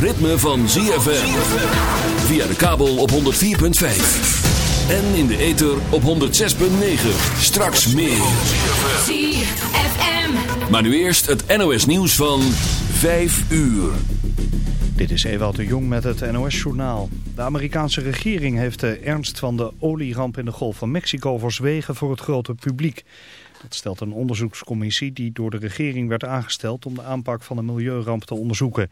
ritme van ZFM. Via de kabel op 104.5. En in de ether op 106.9. Straks meer. ZFM. Maar nu eerst het NOS nieuws van 5 uur. Dit is Ewout de Jong met het NOS-journaal. De Amerikaanse regering heeft de ernst van de olieramp in de Golf van Mexico verzwegen voor het grote publiek. Dat stelt een onderzoekscommissie die door de regering werd aangesteld om de aanpak van de milieuramp te onderzoeken.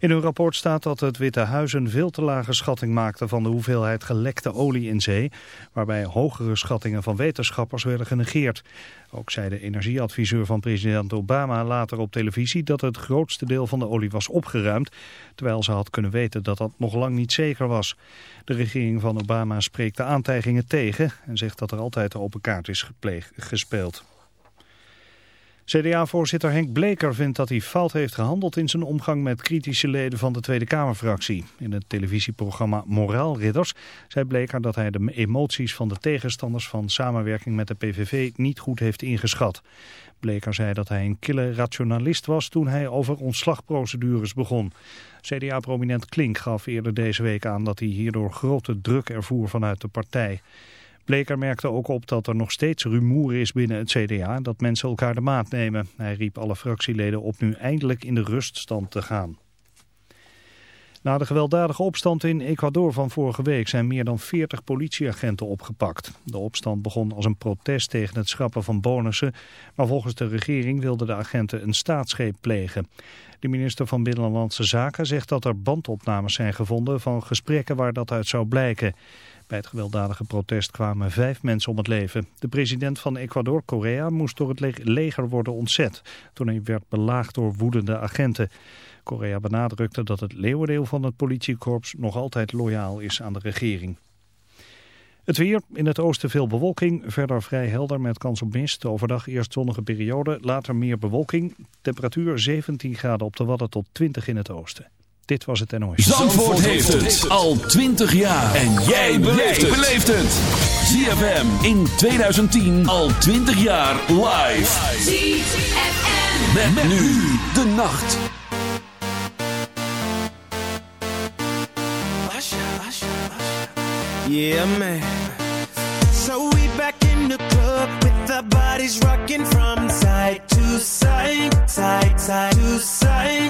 In hun rapport staat dat het Witte Huis een veel te lage schatting maakte van de hoeveelheid gelekte olie in zee, waarbij hogere schattingen van wetenschappers werden genegeerd. Ook zei de energieadviseur van president Obama later op televisie dat het grootste deel van de olie was opgeruimd, terwijl ze had kunnen weten dat dat nog lang niet zeker was. De regering van Obama spreekt de aantijgingen tegen en zegt dat er altijd open kaart is gespeeld. CDA-voorzitter Henk Bleker vindt dat hij fout heeft gehandeld in zijn omgang met kritische leden van de Tweede Kamerfractie. In het televisieprogramma Moraalridders zei Bleker dat hij de emoties van de tegenstanders van samenwerking met de PVV niet goed heeft ingeschat. Bleker zei dat hij een kille rationalist was toen hij over ontslagprocedures begon. CDA-prominent Klink gaf eerder deze week aan dat hij hierdoor grote druk ervoer vanuit de partij. Bleker merkte ook op dat er nog steeds rumoer is binnen het CDA, dat mensen elkaar de maat nemen. Hij riep alle fractieleden op nu eindelijk in de ruststand te gaan. Na de gewelddadige opstand in Ecuador van vorige week zijn meer dan 40 politieagenten opgepakt. De opstand begon als een protest tegen het schrappen van bonussen, maar volgens de regering wilden de agenten een staatsgreep plegen. De minister van Binnenlandse Zaken zegt dat er bandopnames zijn gevonden van gesprekken waar dat uit zou blijken. Bij het gewelddadige protest kwamen vijf mensen om het leven. De president van Ecuador, Korea, moest door het leger worden ontzet toen hij werd belaagd door woedende agenten. Korea benadrukte dat het leeuwendeel van het politiekorps nog altijd loyaal is aan de regering. Het weer, in het oosten veel bewolking, verder vrij helder met kans op mist. Overdag eerst zonnige periode, later meer bewolking. Temperatuur 17 graden op de Wadden tot 20 in het oosten. Dit was het NOS. Zandvoort heeft het al 20 jaar. En jij beleeft het. ZFM in 2010 al 20 jaar live. ZFM. Met, nu de nacht. Yeah, man. So we back in the club with our bodies rocking from side to side, side, side to side.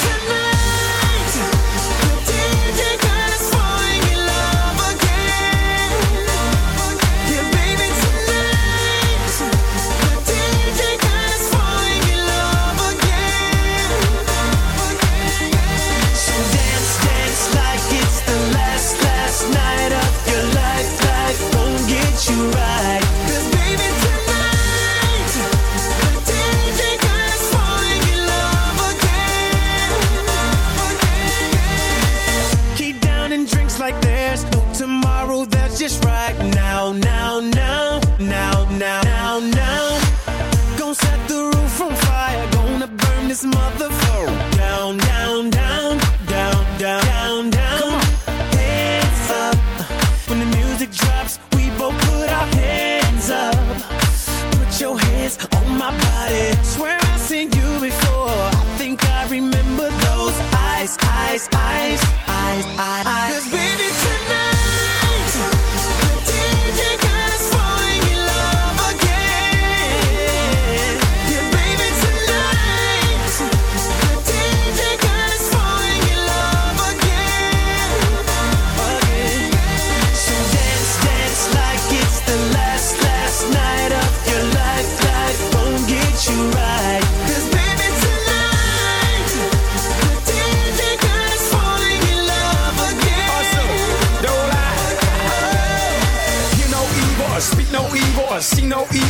body. Swear I've seen you before. I think I remember those eyes, eyes, eyes, eyes, eyes. eyes.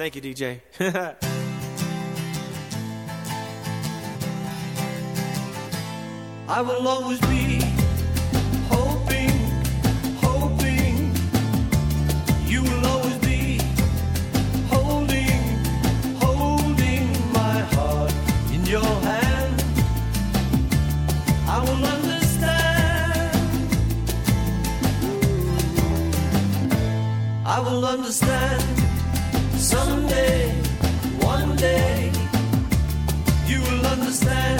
Thank you, DJ. I will always be hoping, hoping you will always be holding, holding my heart in your hand. I will understand. I will understand You will understand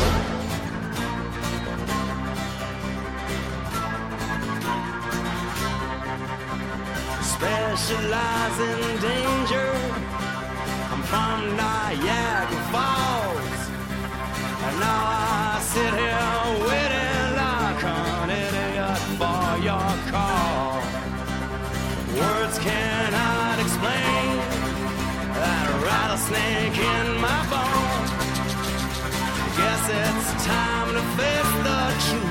confess the.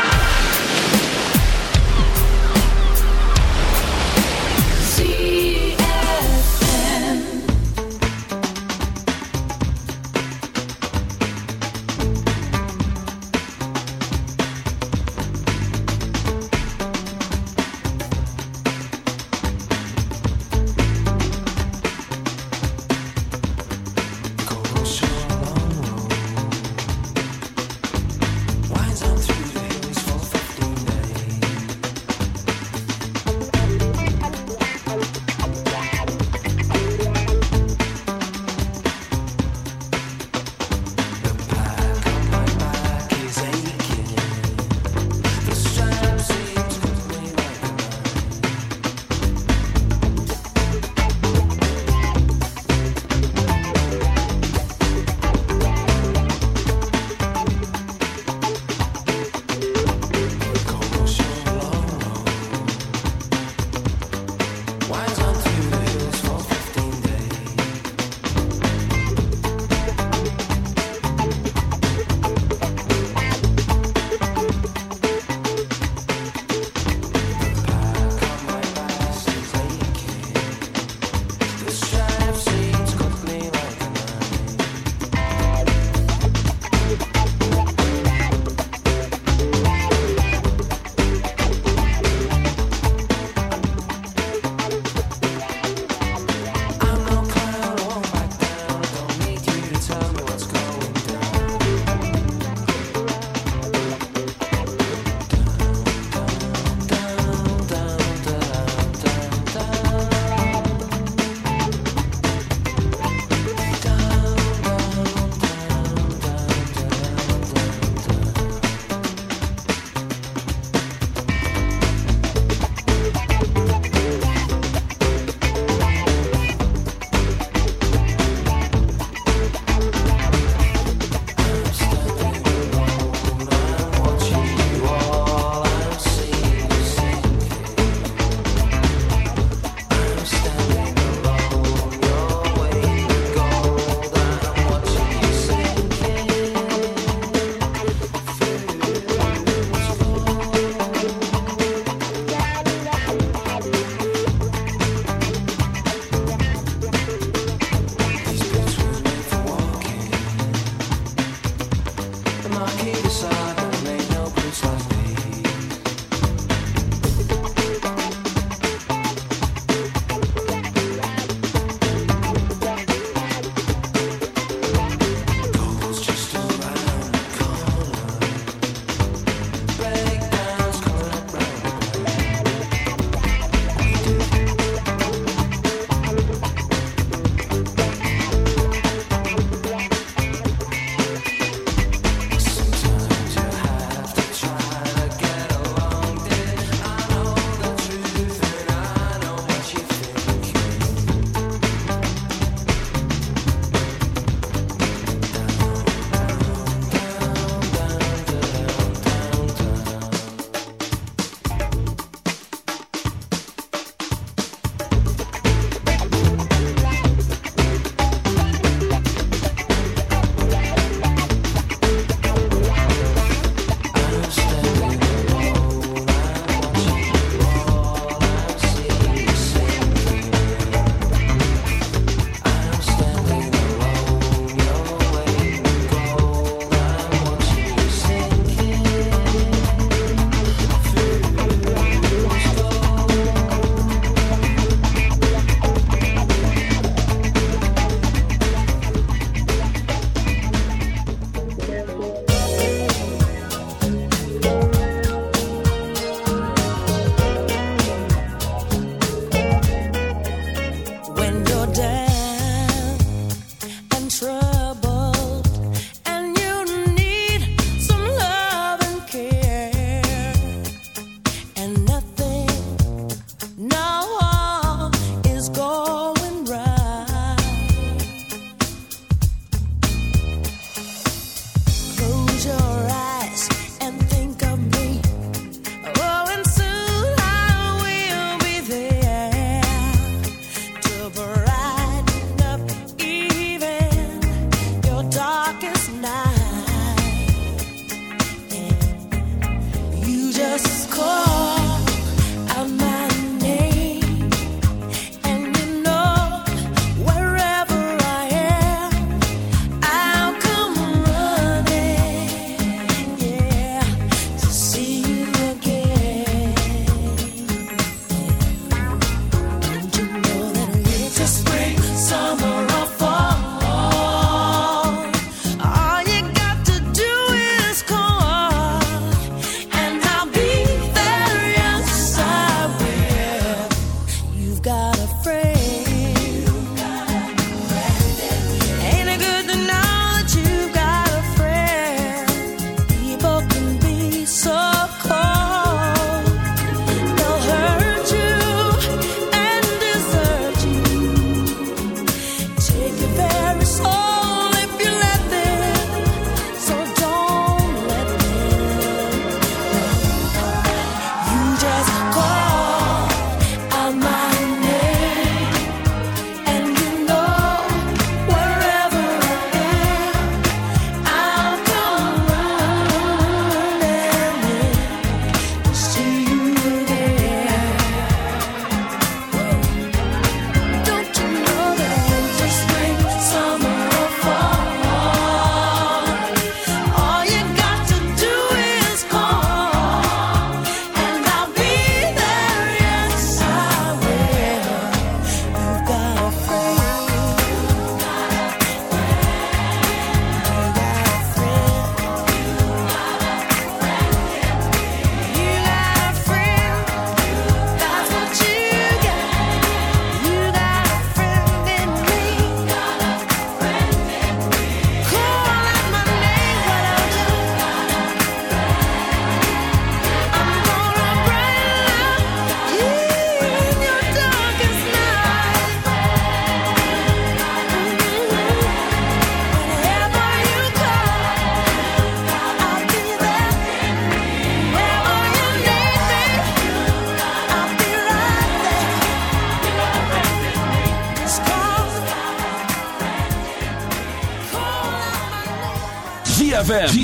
trust.